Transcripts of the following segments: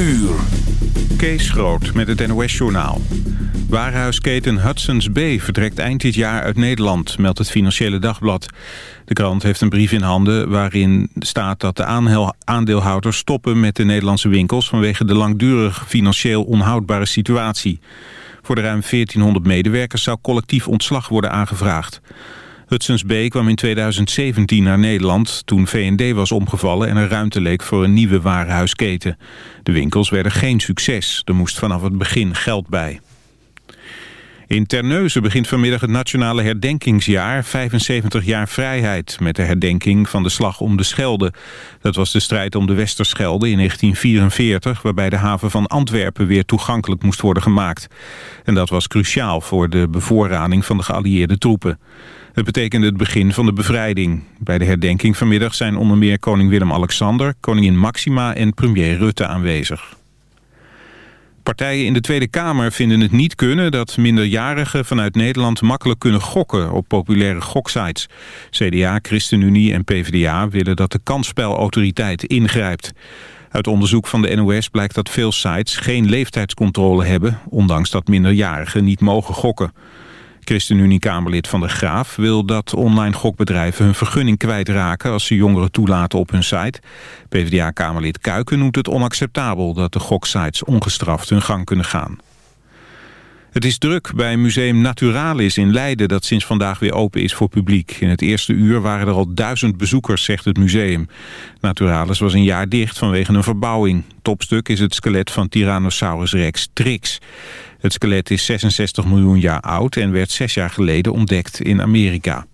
uur. Kees Groot met het NOS-journaal. Warenhuisketen Hudson's Bay vertrekt eind dit jaar uit Nederland, meldt het Financiële Dagblad. De krant heeft een brief in handen waarin staat dat de aandeelhouders stoppen met de Nederlandse winkels vanwege de langdurig financieel onhoudbare situatie. Voor de ruim 1400 medewerkers zou collectief ontslag worden aangevraagd. Hudson's Bay kwam in 2017 naar Nederland toen V&D was omgevallen en er ruimte leek voor een nieuwe warenhuisketen. De winkels werden geen succes. Er moest vanaf het begin geld bij. In Terneuzen begint vanmiddag het nationale herdenkingsjaar 75 jaar vrijheid met de herdenking van de slag om de Schelde. Dat was de strijd om de Westerschelde in 1944 waarbij de haven van Antwerpen weer toegankelijk moest worden gemaakt. En dat was cruciaal voor de bevoorrading van de geallieerde troepen. Het betekende het begin van de bevrijding. Bij de herdenking vanmiddag zijn onder meer koning Willem-Alexander, koningin Maxima en premier Rutte aanwezig. Partijen in de Tweede Kamer vinden het niet kunnen dat minderjarigen vanuit Nederland makkelijk kunnen gokken op populaire goksites. CDA, ChristenUnie en PvdA willen dat de kansspelautoriteit ingrijpt. Uit onderzoek van de NOS blijkt dat veel sites geen leeftijdscontrole hebben, ondanks dat minderjarigen niet mogen gokken. ChristenUnie-Kamerlid Van der Graaf wil dat online gokbedrijven hun vergunning kwijtraken als ze jongeren toelaten op hun site. PvdA-Kamerlid Kuiken noemt het onacceptabel dat de goksites ongestraft hun gang kunnen gaan. Het is druk bij Museum Naturalis in Leiden dat sinds vandaag weer open is voor publiek. In het eerste uur waren er al duizend bezoekers, zegt het museum. Naturalis was een jaar dicht vanwege een verbouwing. Topstuk is het skelet van Tyrannosaurus rex Trix. Het skelet is 66 miljoen jaar oud en werd zes jaar geleden ontdekt in Amerika.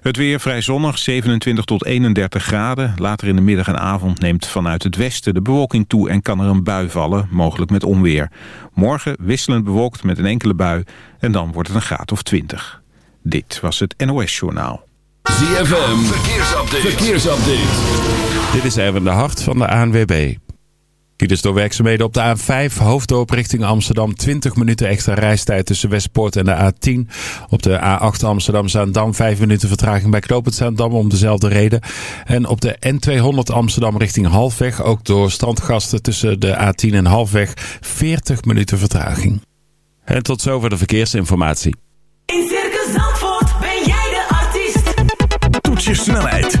Het weer vrij zonnig, 27 tot 31 graden. Later in de middag en avond neemt vanuit het westen de bewolking toe... en kan er een bui vallen, mogelijk met onweer. Morgen wisselend bewolkt met een enkele bui en dan wordt het een graad of 20. Dit was het NOS Journaal. ZFM, verkeersupdate. verkeersupdate. Dit is even de hart van de ANWB. Files door werkzaamheden op de A5, hoofddorp richting Amsterdam. 20 minuten extra reistijd tussen Westpoort en de A10. Op de A8 Amsterdam-Zaandam 5 minuten vertraging bij Knoopend Zaandam om dezelfde reden. En op de N200 Amsterdam richting Halfweg, ook door strandgasten tussen de A10 en Halfweg, 40 minuten vertraging. En tot zover de verkeersinformatie. In Circus Zandvoort ben jij de artiest. Toets je snelheid,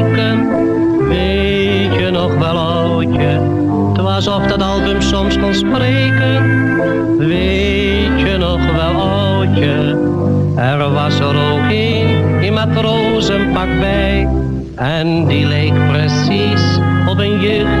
kon spreken, weet je nog wel oudje? Er was er ook een in matrozenpak bij, en die leek precies op een jeugdkiek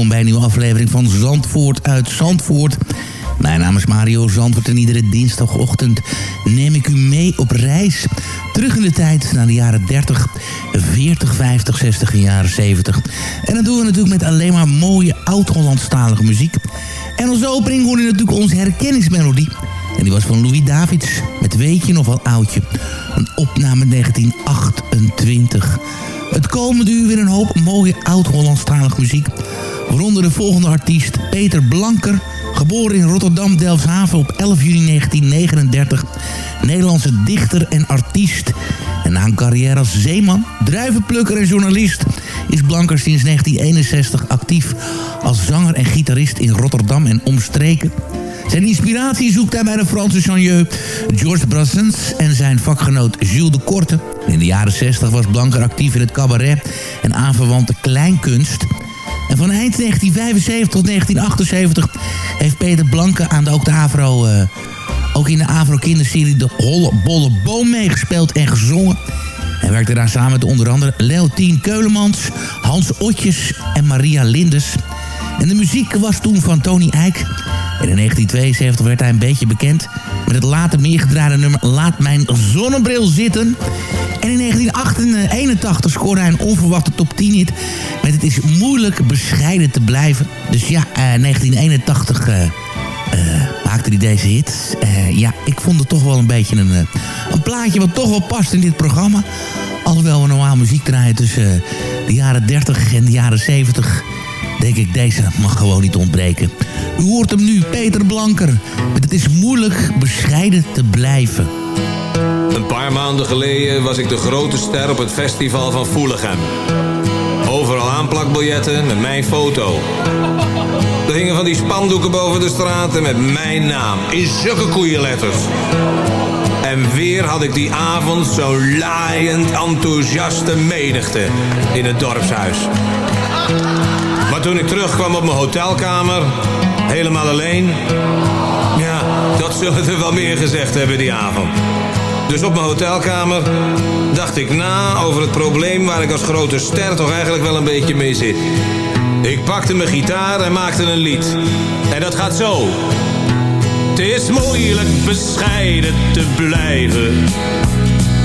welkom bij een nieuwe aflevering van Zandvoort uit Zandvoort. Mijn naam is Mario Zandvoort en iedere dinsdagochtend neem ik u mee op reis. Terug in de tijd naar de jaren 30, 40, 50, 60 en jaren 70. En dat doen we natuurlijk met alleen maar mooie oud-Hollandstalige muziek. En als opening hoorde je natuurlijk onze herkenningsmelodie. En die was van Louis Davids met Weet je nog wel oudje. Een opname 1928. Het komende uur weer een hoop mooie oud-Hollandstalige muziek. Waaronder de volgende artiest Peter Blanker. Geboren in Rotterdam, Delfshaven op 11 juni 1939. Nederlandse dichter en artiest. En na een carrière als zeeman, druivenplukker en journalist... is Blanker sinds 1961 actief als zanger en gitarist in Rotterdam en omstreken. Zijn inspiratie zoekt hij bij de Franse chanteur Georges Brassens en zijn vakgenoot Jules de Korte. In de jaren 60 was Blanker actief in het cabaret en aanverwante kleinkunst. En van eind 1975 tot 1978 heeft Peter Blanke aan de, ook de Avro... eh, ook in de Avro kinderserie De Holle Bolle Boom meegespeeld en gezongen. Hij werkte daar samen met onder andere Leontien Keulemans, Hans Otjes en Maria Lindes. En de muziek was toen van Tony Eijk. En in 1972 werd hij een beetje bekend met het later meer gedraaide nummer Laat Mijn Zonnebril Zitten. En in 1981 scoorde hij een onverwachte top 10 hit met Het is moeilijk bescheiden te blijven. Dus ja, eh, 1981 eh, eh, maakte hij deze hit. Eh, ja, ik vond het toch wel een beetje een, eh, een plaatje wat toch wel past in dit programma. Alhoewel we normaal muziek draaien tussen eh, de jaren 30 en de jaren 70 denk ik, deze mag gewoon niet ontbreken. U hoort hem nu, Peter Blanker. Het is moeilijk bescheiden te blijven. Een paar maanden geleden was ik de grote ster op het festival van Voelichem. Overal aanplakbiljetten met mijn foto. Er hingen van die spandoeken boven de straten met mijn naam in zulke koeienletters. En weer had ik die avond zo'n laaiend enthousiaste menigte in het dorpshuis. Maar toen ik terugkwam op mijn hotelkamer, helemaal alleen... Ja, dat zullen er wel meer gezegd hebben die avond. Dus op mijn hotelkamer dacht ik na over het probleem waar ik als grote ster toch eigenlijk wel een beetje mee zit. Ik pakte mijn gitaar en maakte een lied. En dat gaat zo. Het is moeilijk bescheiden te blijven.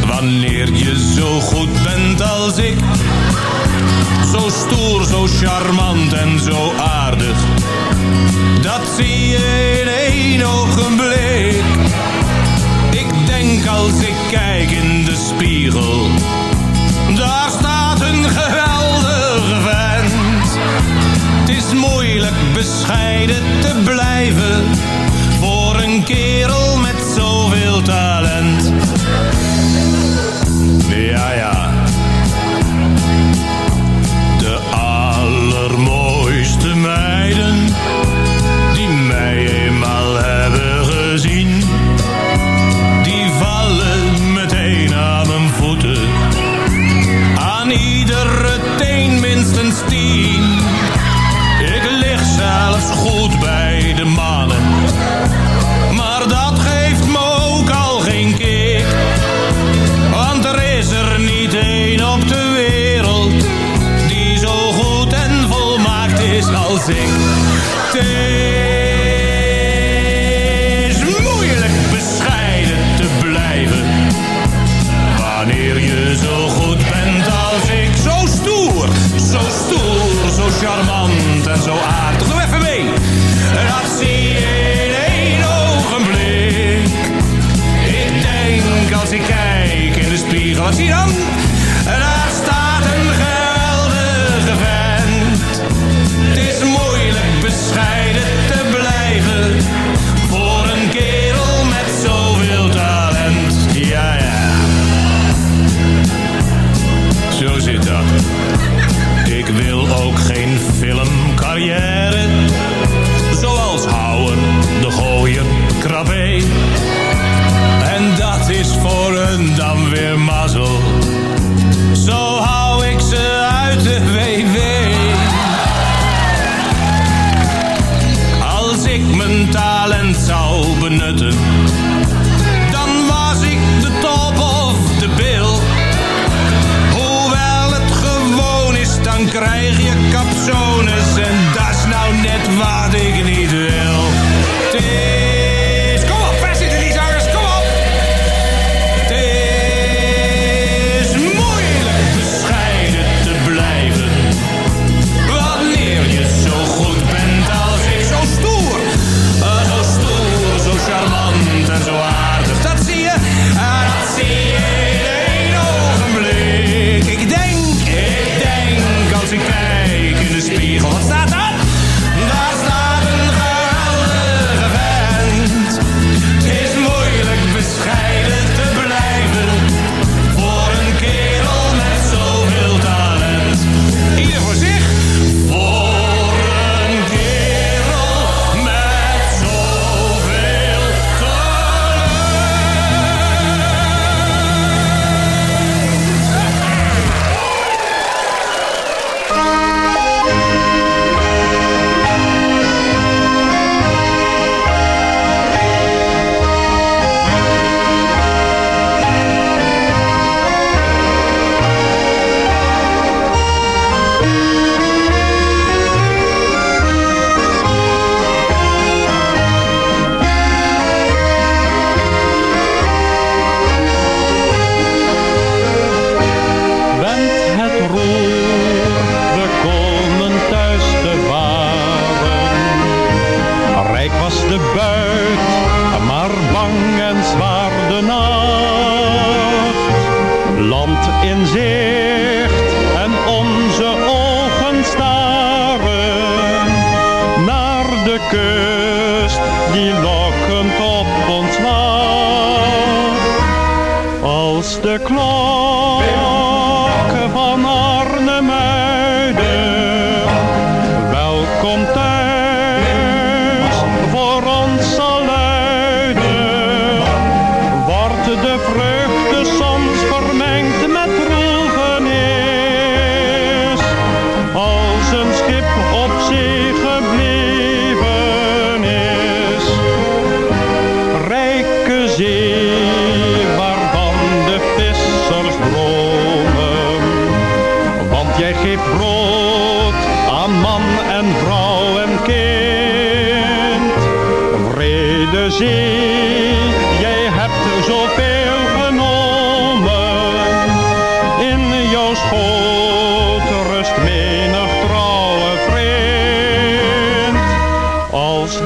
Wanneer je zo goed bent als ik. Zo stoer, zo charmant en zo aardig. Dat zie je in één ogenblik. Als ik kijk in de spiegel. Daar staat een geweldige vent. Het is moeilijk bescheiden te blijven. Voor een kerel met zoveel talent. Ik.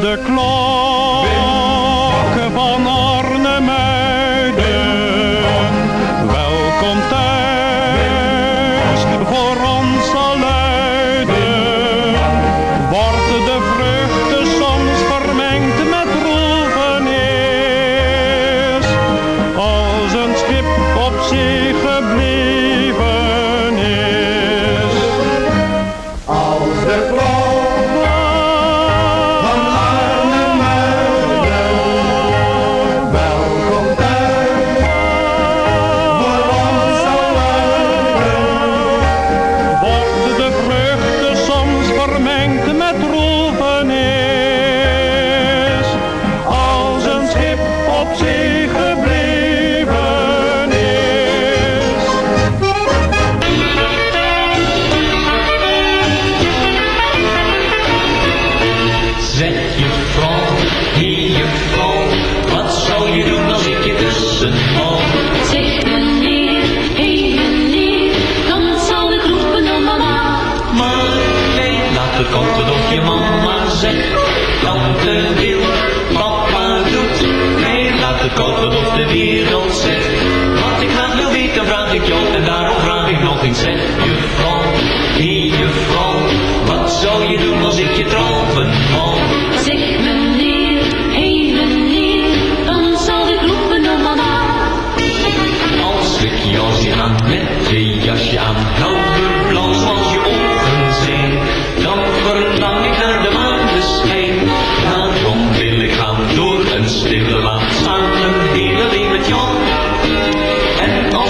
de klok.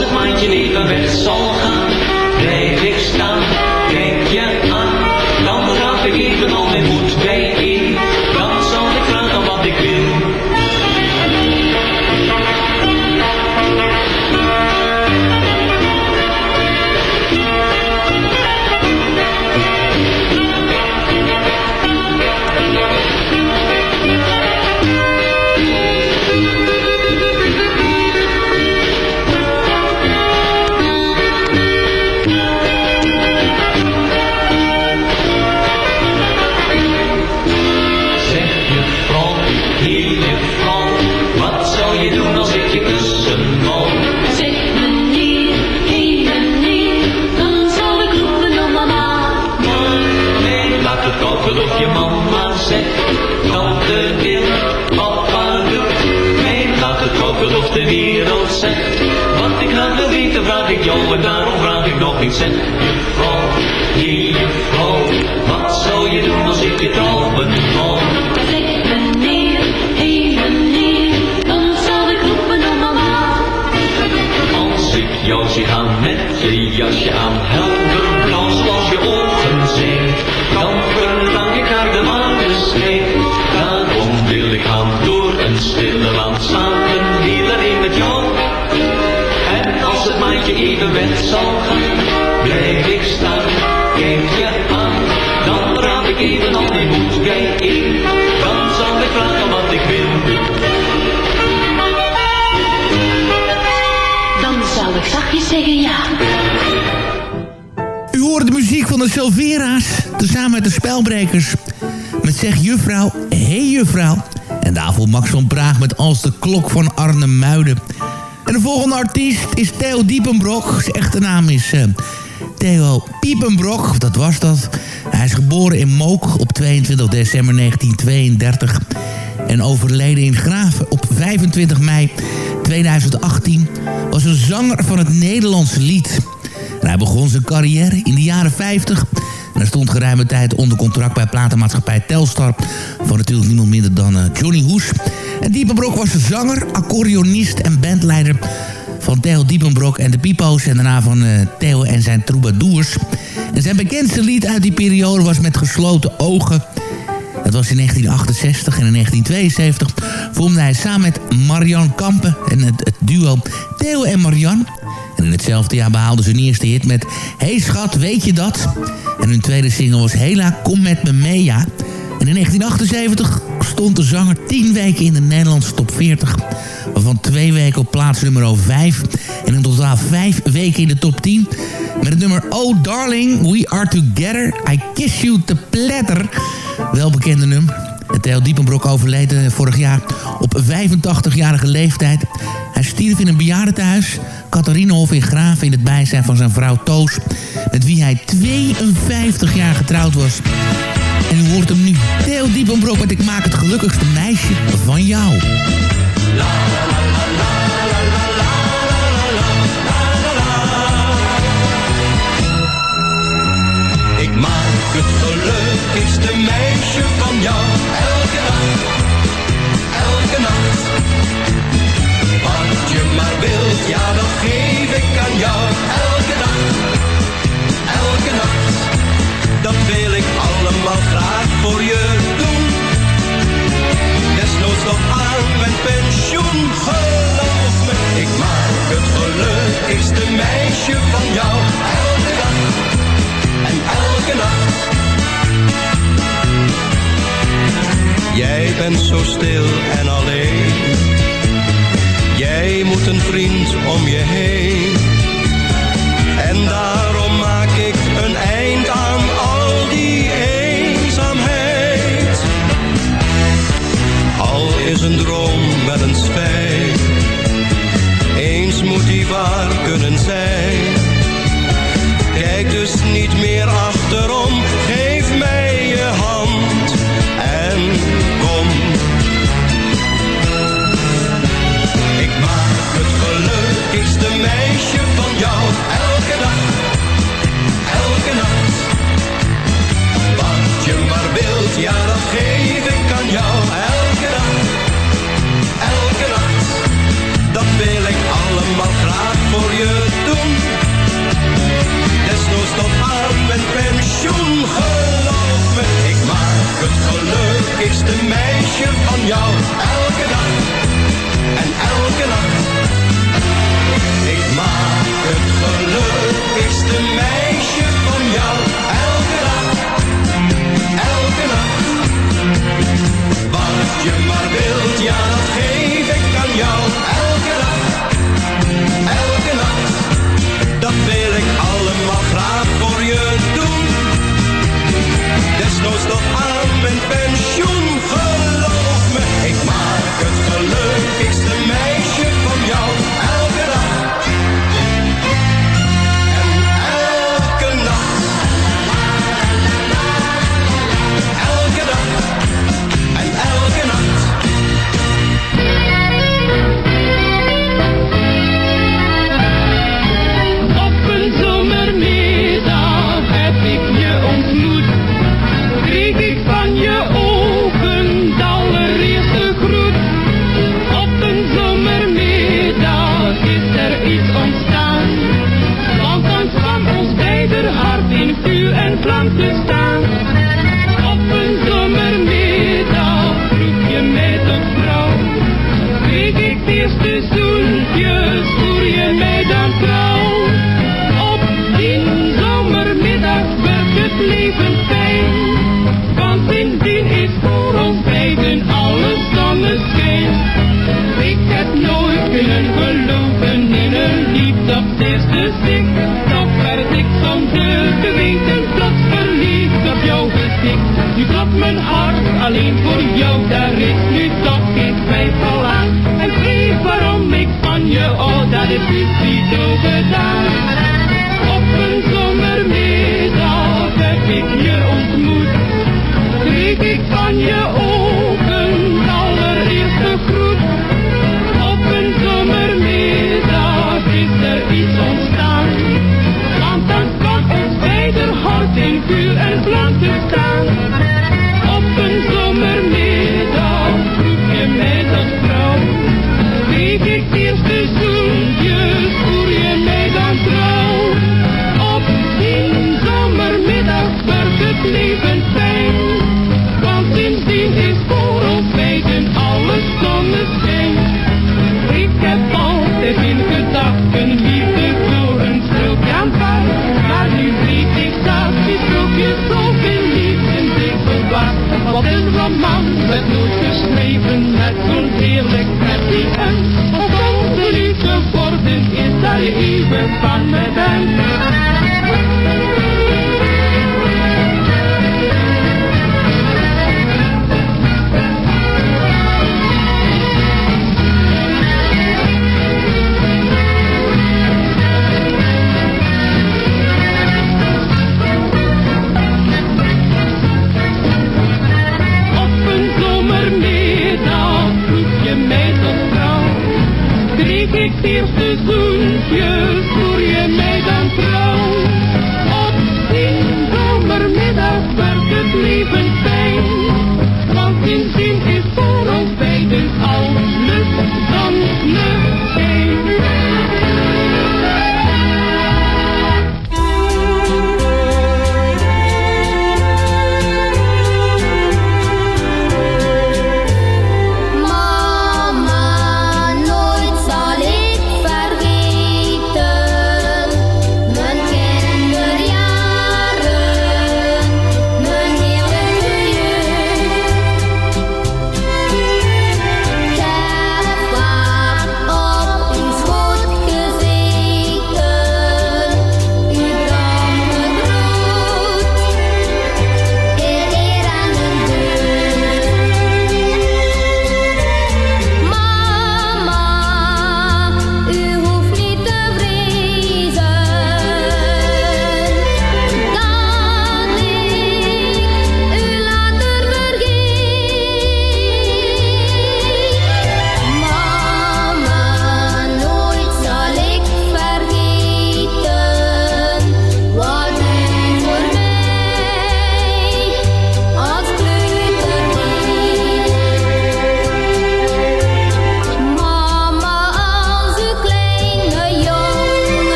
het maandje niet weg zal gaan. Nee. En daarom vraag ik nog niet Je Oh je vrouw. Wat zou je doen als ik je tropen ben? Als ik ben neer, even neer, dan zal ik op een allemaal. Als ik jou zie gaan met je jasje aan helpen. wet zal gaan. Blijf ik staan, kijk je aan, dan praat ik even al die moed bij in. Dan zal ik vragen wat ik wil. Dan zal ik zachtjes zeggen ja. U hoort de muziek van de Silvera's, tezamen met de Spelbrekers. Met zeg juffrouw, hé hey juffrouw. En daarvoor Max van Praag met Als de klok van Arne Muiden. En de volgende artiest is Theo Diepenbrok. Zijn echte naam is eh, Theo Piepenbrok, dat was dat. Hij is geboren in Mook op 22 december 1932... en overleden in Graven op 25 mei 2018... was een zanger van het Nederlandse lied... Hij begon zijn carrière in de jaren 50. En hij stond geruime tijd onder contract bij platenmaatschappij Telstar. Van natuurlijk niemand minder dan eh, Johnny Hoes. En Diepenbrok was zanger, accordeonist en bandleider van Theo Diepenbrok en de Pipo's... en daarna van eh, Theo en zijn troubadours. En zijn bekendste lied uit die periode was Met gesloten ogen... Dat was in 1968 en in 1972 vormde hij samen met Marian Kampen en het, duo Theo en Marian. En in hetzelfde jaar behaalden ze hun eerste hit met Hey schat, weet je dat? En hun tweede single was Hela, kom met me mee, ja. En in 1978 stond de zanger 10 weken in de Nederlandse top 40. Waarvan twee weken op plaats nummer 5. En in totaal 5 weken in de top 10. Met het nummer Oh Darling, We Are Together. I Kiss You to Platter. Welbekende nummer. Theo Diepenbrok overleed eh, vorig jaar op 85-jarige leeftijd. Hij stierf in een bejaardentehuis, Catharinenhof in Graven... in het bijzijn van zijn vrouw Toos... met wie hij 52 jaar getrouwd was. En u hoort hem nu. Theo Diepenbrok met Ik maak het gelukkigste meisje van jou. Ik maak het gelukkigste meisje van jou. Elke dag, elke nacht. Wat je maar wilt, ja dat zo stil en alleen. Jij moet een vriend om je heen. Gelukkigste meisje van jou,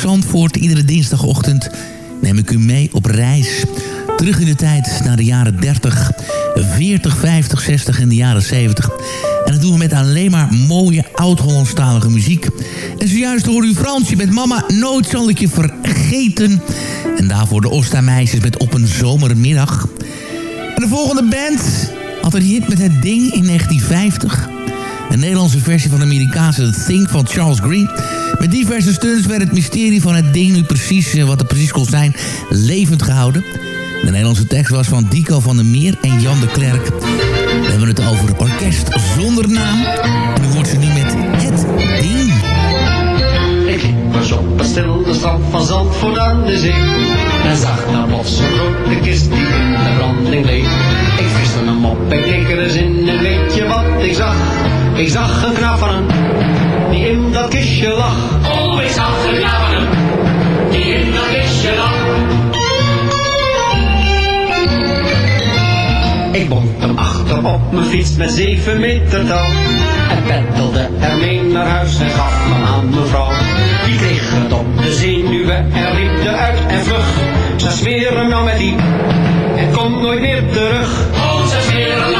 Zandvoort. Iedere dinsdagochtend neem ik u mee op reis. Terug in de tijd naar de jaren 30, 40, 50, 60 en de jaren 70. En dat doen we met alleen maar mooie oud-Hollandstalige muziek. En zojuist hoor u Fransje met Mama, nooit zal ik je vergeten. En daarvoor de Osta-meisjes met Op een zomermiddag. En de volgende band had een hit met het Ding in 1950... Een Nederlandse versie van de Amerikaanse Thing van Charles Green. Met diverse stunts werd het mysterie van het ding nu precies, eh, wat het precies kon zijn, levend gehouden. De Nederlandse tekst was van Dico van der Meer en Jan de Klerk. We hebben het over orkest zonder naam. Nu wordt ze nu met het ding. Ik eens op een stilde strand van Zandvoort aan de zee. En zag daar plots een grote kist die in de branding leek. Ik viste hem op en keek er eens in en weet je wat ik zag? Ik zag een knaap van hem, die in dat kistje lag. Oh, ik zag een knaap van hem, die in dat kistje lag. Ik bond hem achter op mijn fiets met zeven meter touw. En peddelde ermee naar huis en gaf hem aan mevrouw. Die kreeg het op de zenuwen en riep eruit en vlug. Ze smeren nou met die en komt nooit meer terug. Oh, ze smeren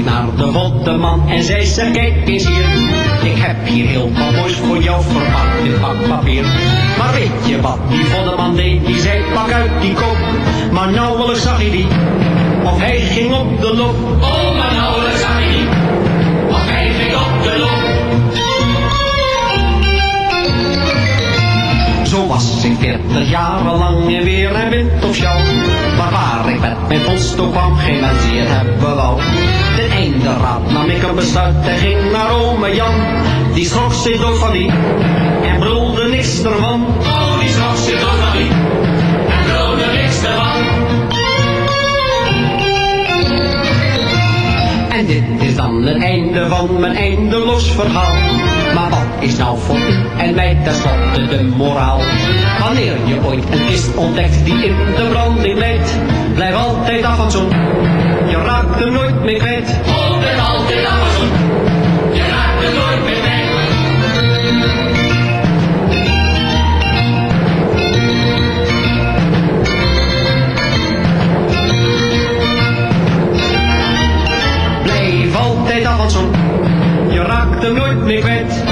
naar de botteman en zei ze kijk eens hier. Ik heb hier heel wat moois voor jou verpakt in pakpapier. Maar weet je wat die voddeman deed? Die zei pak uit die kop. Maar nauwelijks zag hij die. Of hij ging op de loop. Oh, maar nauwelijks zag hij Zo was ik veertig jaren lang en weer en wind of sjouw. Maar waar ik met mijn post op kwam, geen mens die het hebben wou. Ten einde raad nam ik een besluit en ging naar ome Jan. Die schrok zich dood van die en brulde niks ervan. Oh, die schrok zich dood van die en brulde niks ervan. En dit is dan het einde van mijn eindeloos verhaal. Maar wat is nou voor u en mij tenslotte de moraal? Wanneer je ooit een kist ontdekt die in de branding leidt, blijf altijd af van zo'n. Je raakt hem nooit meer kwijt. Blijf altijd af van zo'n. Je raakt hem nooit meer kwijt. Blijf altijd af van zo'n. Je raakt hem nooit meer kwijt.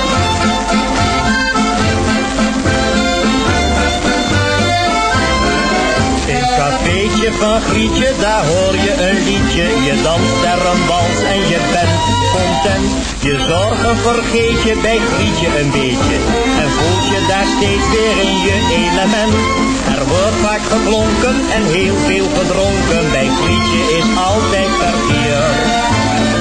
Van Grietje, daar hoor je een liedje. Je danst er een wals en je bent content. Je zorgen vergeet je bij Grietje een beetje. En voelt je daar steeds weer in je element. Er wordt vaak geklonken en heel veel gedronken. Bij Grietje is altijd verkeer.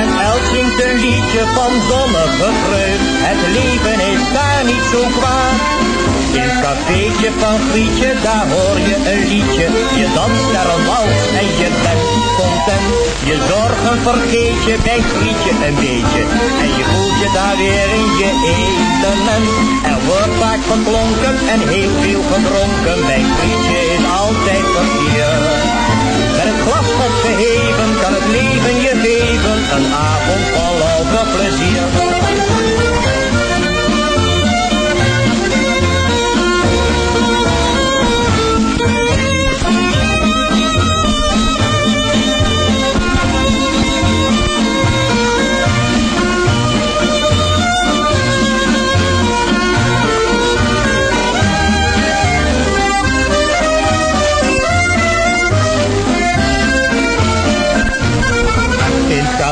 En elk zingt een liedje van zonnige vreugd, het leven is daar niet zo kwaad. In het cafeetje van Grietje, daar hoor je een liedje, je danst daar een wals en je bent content. Je zorgen vergeet je bij Grietje een beetje, en je voelt je daar weer in je element. Er wordt vaak geklonken en heel veel gedronken, bij Grietje is altijd verkeer. Glas opgeheven kan het leven je geven, een avond vol louter plezier.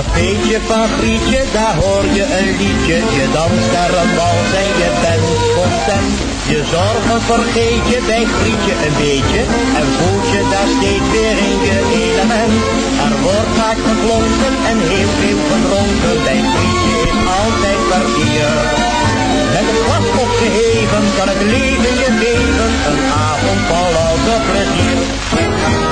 Cafeetje van Grietje, daar hoor je een liedje. Je danst daar een wals en je bent content. Je zorgen vergeet je bij Grietje een beetje. En voelt je daar steeds weer in je element. Er wordt vaak geklonken en heel veel gedronken. Bij Grietje is altijd kwartier. Met het glas opgeheven kan het leven je geven. Een avond vol louter plezier.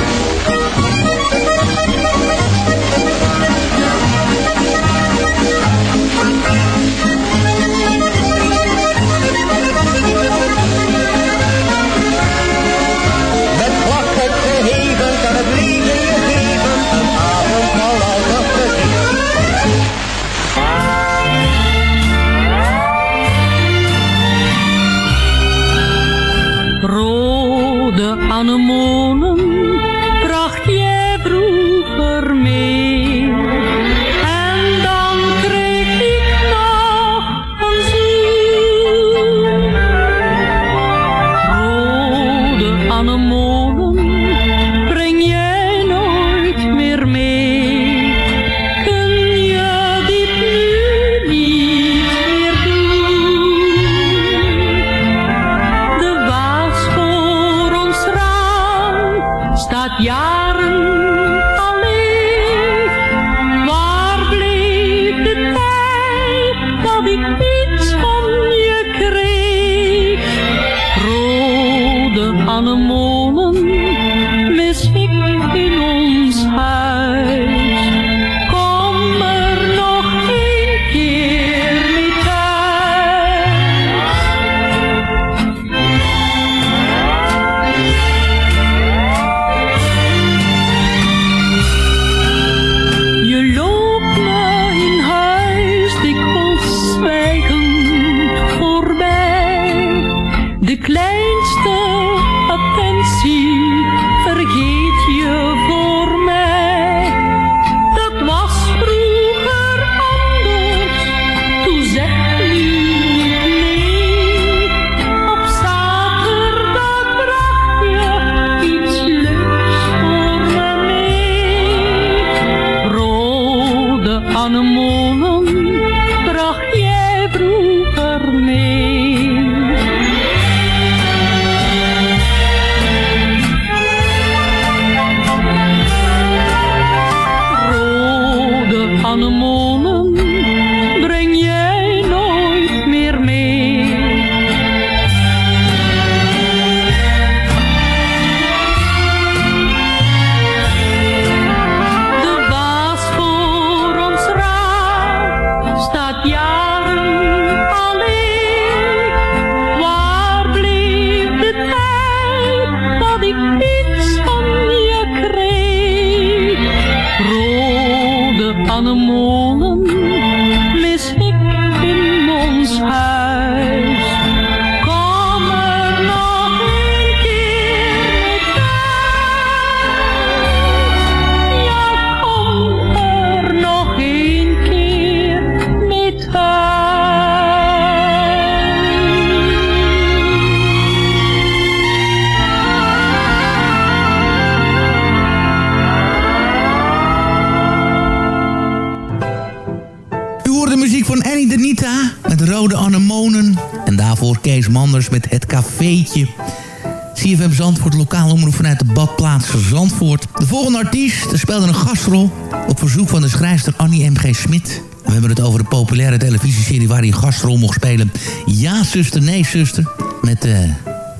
op verzoek van de schrijfster Annie M.G. Smit. We hebben het over de populaire televisieserie waar hij gastrol mocht spelen. Ja, zuster, nee, zuster. Met de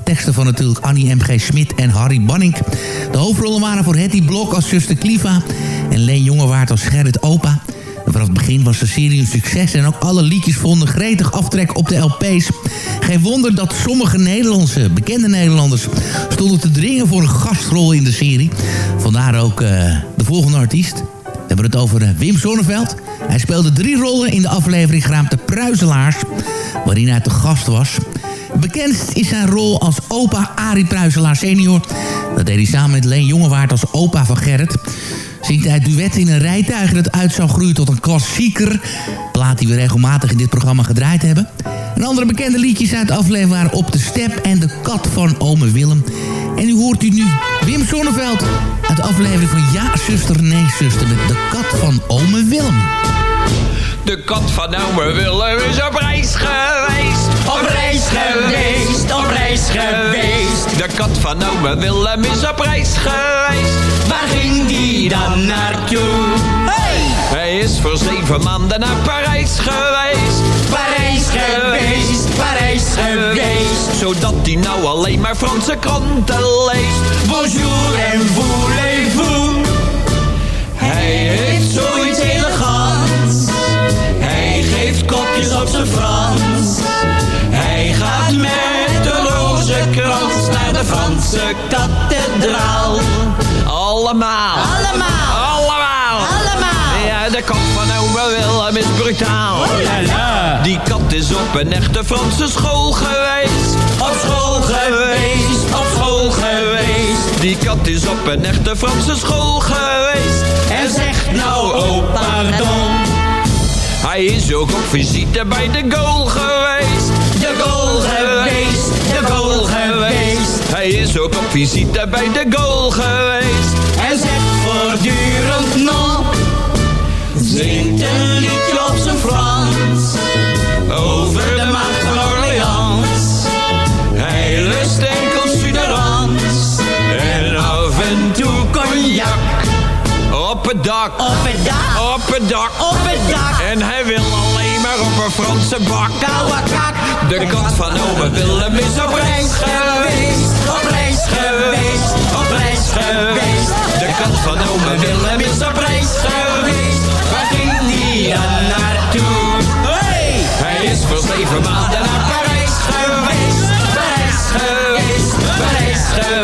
teksten van natuurlijk Annie M.G. Smit en Harry Banning. De hoofdrollen waren voor Hetty Blok als zuster Kliva... en Leen Jongewaard als Gerrit Opa... Het begin was de serie een succes en ook alle liedjes vonden gretig aftrek op de LP's. Geen wonder dat sommige Nederlandse, bekende Nederlanders, stonden te dringen voor een gastrol in de serie. Vandaar ook eh, de volgende artiest. We hebben het over eh, Wim Sonneveld. Hij speelde drie rollen in de aflevering Graam de Pruiselaars, waarin hij te gast was. Bekendst is zijn rol als opa Arie Pruiselaar senior. Dat deed hij samen met Leen Jongewaard als opa van Gerrit zingt hij duet in een rijtuig dat uit zou groeien tot een klassieker. Plaat die we regelmatig in dit programma gedraaid hebben. En andere bekende liedjes uit de aflevering waren Op de Step en De Kat van Ome Willem. En u hoort u nu Wim Sonneveld uit de aflevering van Ja, zuster, nee, zuster... met De Kat van Ome Willem. De kat van ome Willem is op reis geweest. Op reis geweest, op reis geweest. De kat van ome Willem is op reis geweest. Waar ging die dan naartoe? Hey! Hij is voor zeven maanden naar Parijs geweest. Parijs geweest, Parijs geweest. Zodat hij nou alleen maar Franse kranten leest. Bonjour en voulez-vous. Hij heeft zoiets elegants. Hij geeft kopjes op zijn Frans. Hij gaat met de rozenkrans naar de Franse kathedraal. Allemaal. Allemaal. Allemaal. Allemaal. Ja, de kat van ome Willem is brutaal. Oh la la. Die kat is op een echte Franse school geweest. Op school geweest. Op school geweest. Die kat is op een echte Franse school geweest. En zegt nou, oh pardon. Hij is ook op visite bij de goal geweest. De goal geweest, de goal geweest. Hij is ook op visite bij de goal geweest. En zegt voortdurend nog. Zingt een liedje op zijn Frans. Over de macht van Orleans. Hij lust enkel suderans. En af en toe cognac. Op het dak. Op het dak. Op het dak. Op het dak. En hij wil alleen maar op een Franse bak. Koude kak. De kat van ome Willem is op reis geweest. Geweest. De kat van ome Willem is op reis geweest. Waar ging die dan naartoe? Hey! Hij is voor zeven maanden naar Parijs geweest. Parijs geweest. Parijs geweest.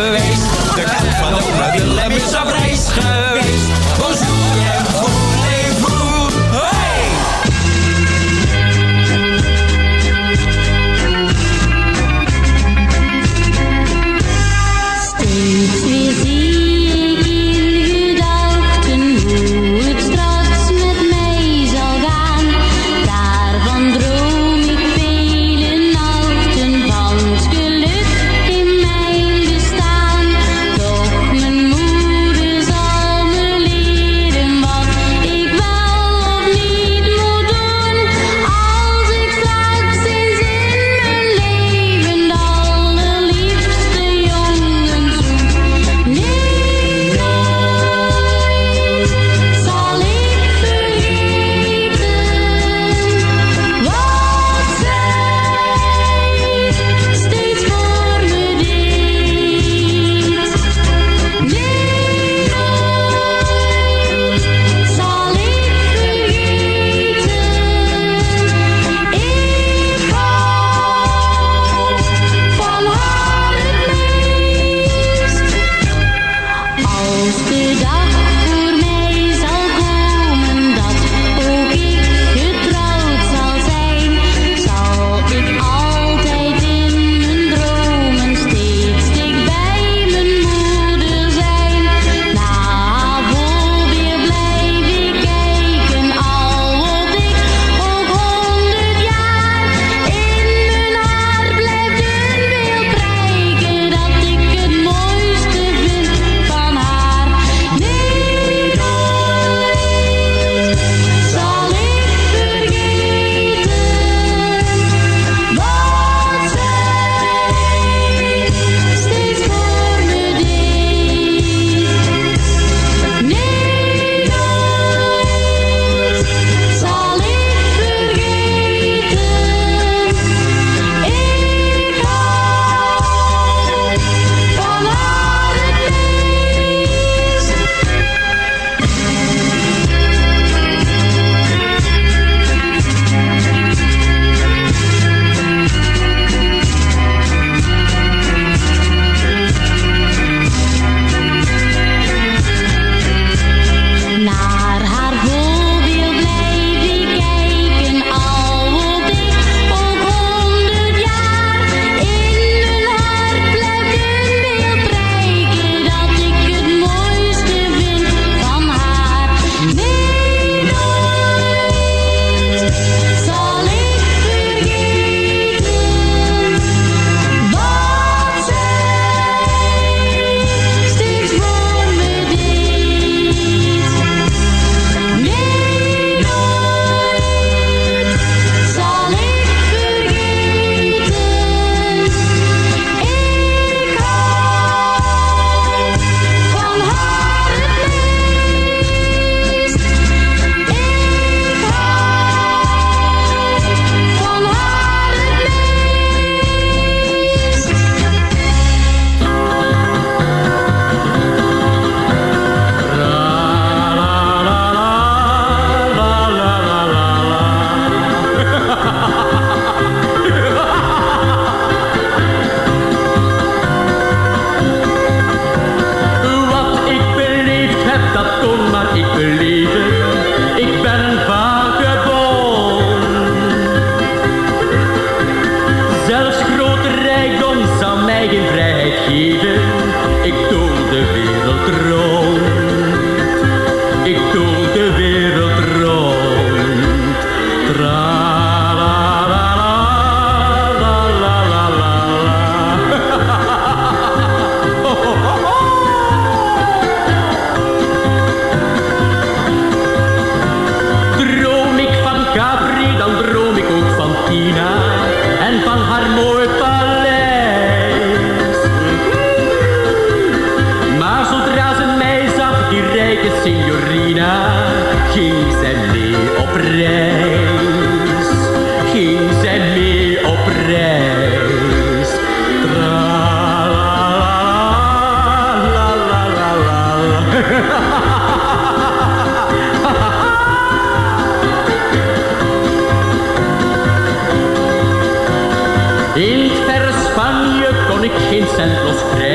Ik geen cent los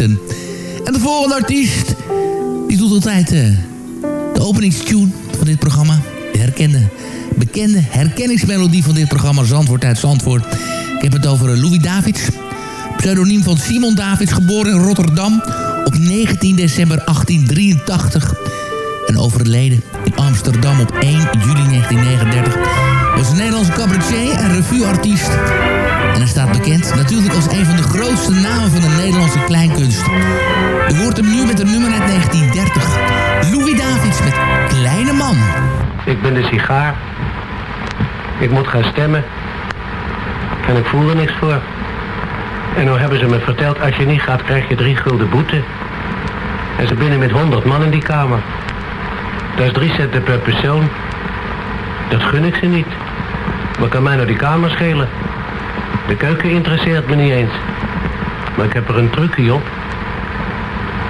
En de volgende artiest, die doet altijd eh, de openingstune van dit programma. De herkende, bekende herkenningsmelodie van dit programma Zandvoort uit Zandvoort. Ik heb het over eh, Louis Davids. Pseudoniem van Simon Davids, geboren in Rotterdam op 19 december 1883. En overleden in Amsterdam op 1 juli 1939. Was een Nederlandse cabaretier en revueartiest. En hij staat bekend natuurlijk als een van de grootste namen van de Nederlandse kleinkunst. U hoort hem nu met een nummer uit 1930. Louis Davids met Kleine Man. Ik ben de sigaar. Ik moet gaan stemmen. En ik voel er niks voor. En nou hebben ze me verteld, als je niet gaat, krijg je drie gulden boete. En ze binnen met honderd man in die kamer. Dat is drie centen per persoon. Dat gun ik ze niet. Wat kan mij nou die kamer schelen? De keuken interesseert me niet eens. Maar ik heb er een trucje op.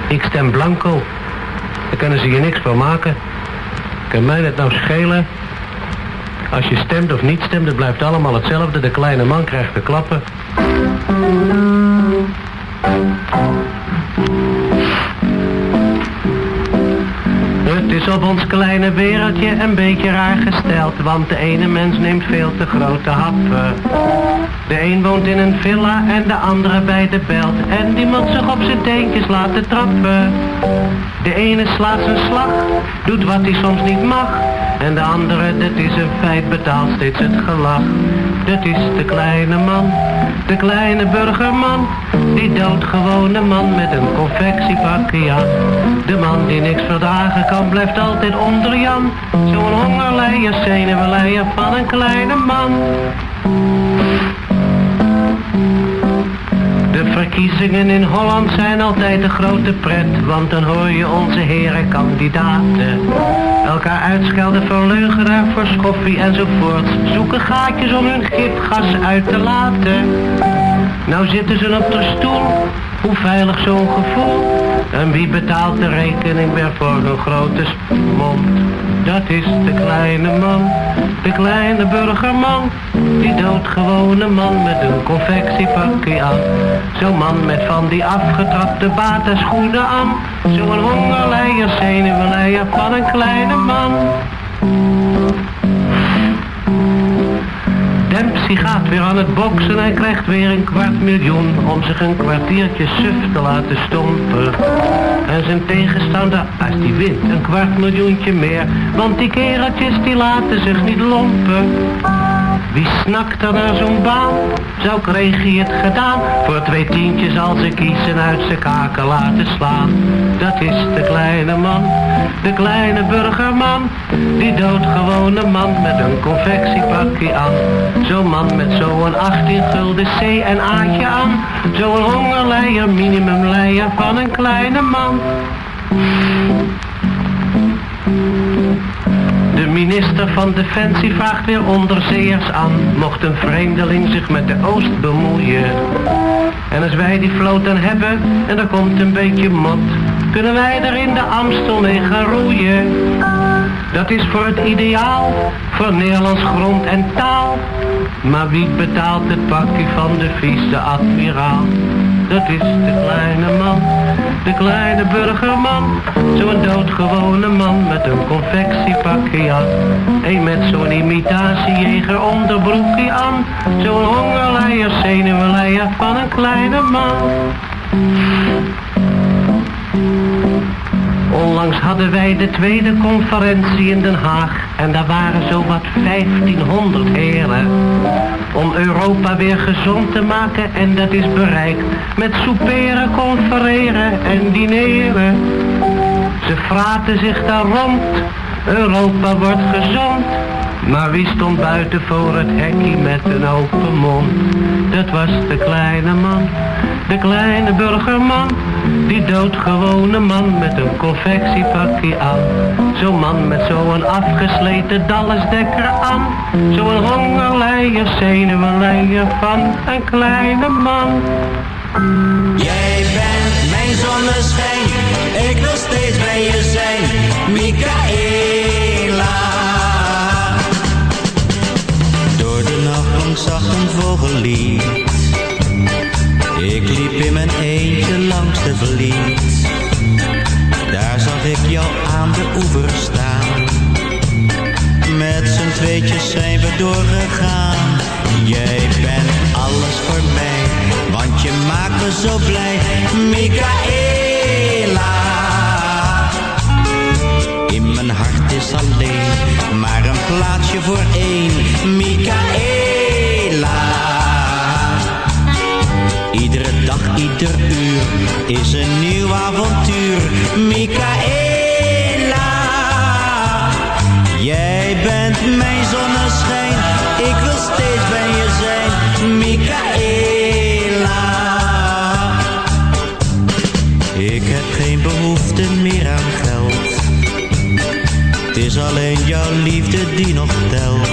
Ik stem blanco. Daar kunnen ze je niks van maken. Kan mij het nou schelen? Als je stemt of niet stemt, het blijft allemaal hetzelfde. De kleine man krijgt de klappen. Het is op ons kleine wereldje een beetje raar gesteld, want de ene mens neemt veel te grote happen. De een woont in een villa en de andere bij de belt, en die moet zich op zijn teentjes laten trappen. De ene slaat zijn slag, doet wat hij soms niet mag, en de andere, dat is een feit, betaalt steeds het gelach. Dat is de kleine man, de kleine burgerman, die doodgewone man met een confectiepakje aan. De man die niks verdragen kan, blijft altijd onder Jan. Zo'n hongerleier, zenuwleier van een kleine man. Verkiezingen in Holland zijn altijd een grote pret, want dan hoor je onze heren kandidaten. Elkaar uitschelden voor leugenaar, voor schoffie enzovoort. Zoeken gaatjes om hun gifgas uit te laten. Nou zitten ze op de stoel, hoe veilig zo'n gevoel. En wie betaalt de rekening weer voor hun grote mond? Dat is de kleine man, de kleine burgerman. Die doodgewone man met een confectiepakje aan. Zo'n man met van die afgetrapte batenschoenen aan. Zo'n hongerleier, zenuwenleier van een kleine man. Dempsey gaat weer aan het boksen en krijgt weer een kwart miljoen om zich een kwartiertje suf te laten stompen. En zijn tegenstander, als die wint, een kwart miljoentje meer. Want die kereltjes die laten zich niet lompen. Wie snakt er naar zo'n baan? Zo kreeg hij het gedaan. Voor twee tientjes als ze kiezen uit zijn kaken laten slaan. Dat is de kleine man, de kleine burgerman. Die doodgewone man met een confectiepakje aan. Zo'n man met zo'n 18 gulden C en A'tje aan. Zo'n hongerleier, minimumleier van een kleine man. De minister van Defensie vraagt weer onderzeeërs aan. Mocht een vreemdeling zich met de Oost bemoeien. En als wij die vloot dan hebben en er komt een beetje mot. Kunnen wij er in de Amstel mee gaan roeien. Dat is voor het ideaal, voor Nederlands grond en taal. Maar wie betaalt het pakje van de vice-admiraal? Dat is de kleine man, de kleine burgerman. Zo'n doodgewone man met een confectiepakje aan. Een met zo'n imitatiejeger onderbroekje aan. Zo'n hongerleier, zenuwenleier van een kleine man. Onlangs hadden wij de tweede conferentie in Den Haag en daar waren zo wat 1500 heren. Om Europa weer gezond te maken en dat is bereikt met souperen, confereren en dineren. Ze fraten zich daar rond, Europa wordt gezond. Maar wie stond buiten voor het hekje met een open mond? Dat was de kleine man, de kleine burgerman. Die doodgewone man met een confectiepakje aan. Zo'n man met zo'n afgesleten dallesdekker aan. Zo'n hongerleier, zenuwenleier van een kleine man. Jij bent mijn zonneschijn, ik wil steeds bij je zijn, Michaela. Door de nacht lang zag een vogellied. Ik liep in mijn eentje langs de vliet. Daar zag ik jou aan de oever staan. Met z'n tweetjes zijn we doorgegaan. Jij bent alles voor mij, want je maakt me zo blij, Michaela. In mijn hart is alleen maar een plaatsje voor één, Michaela. Dag, ieder uur is een nieuw avontuur, Michaela. Jij bent mijn zonneschijn, ik wil steeds bij je zijn, Michaela. Ik heb geen behoefte meer aan geld. Het is alleen jouw liefde die nog telt.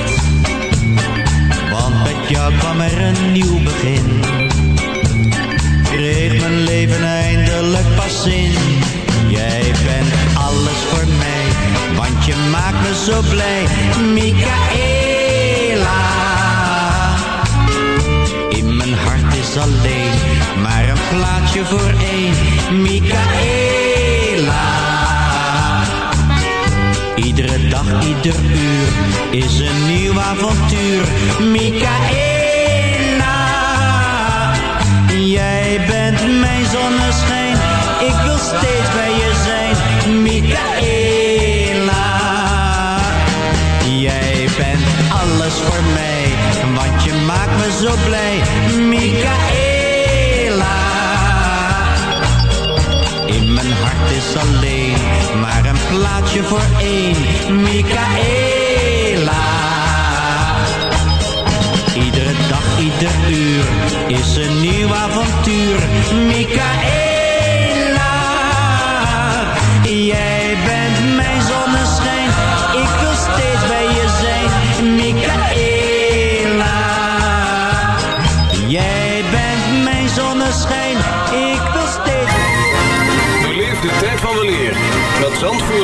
Want met jou kwam er een nieuw begin. Leven eindelijk pas zin. Jij bent alles voor mij, want je maakt me zo blij, Michaela. In mijn hart is alleen maar een plaatsje voor één, Michaela. Iedere dag, ieder uur is een nieuw avontuur, Michaela. Bent mijn zonneschijn, ik wil steeds bij je zijn, Michaela. Jij bent alles voor mij, want je maakt me zo blij, Michaela. In mijn hart is alleen maar een plaatsje voor één, Michaela. Ieder uur is een nieuw avontuur, Michaela.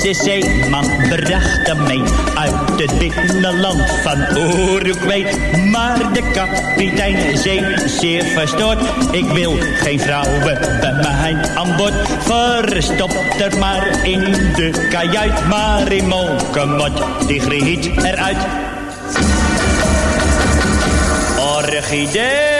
Finse zeeman bracht hem mee uit het binnenland van Uruguay. Maar de kapitein zei zeer verstoord, ik wil geen vrouwen bij mij aan boord. Verstopt er maar in de kajuit, maar in die griet eruit. Orchidee.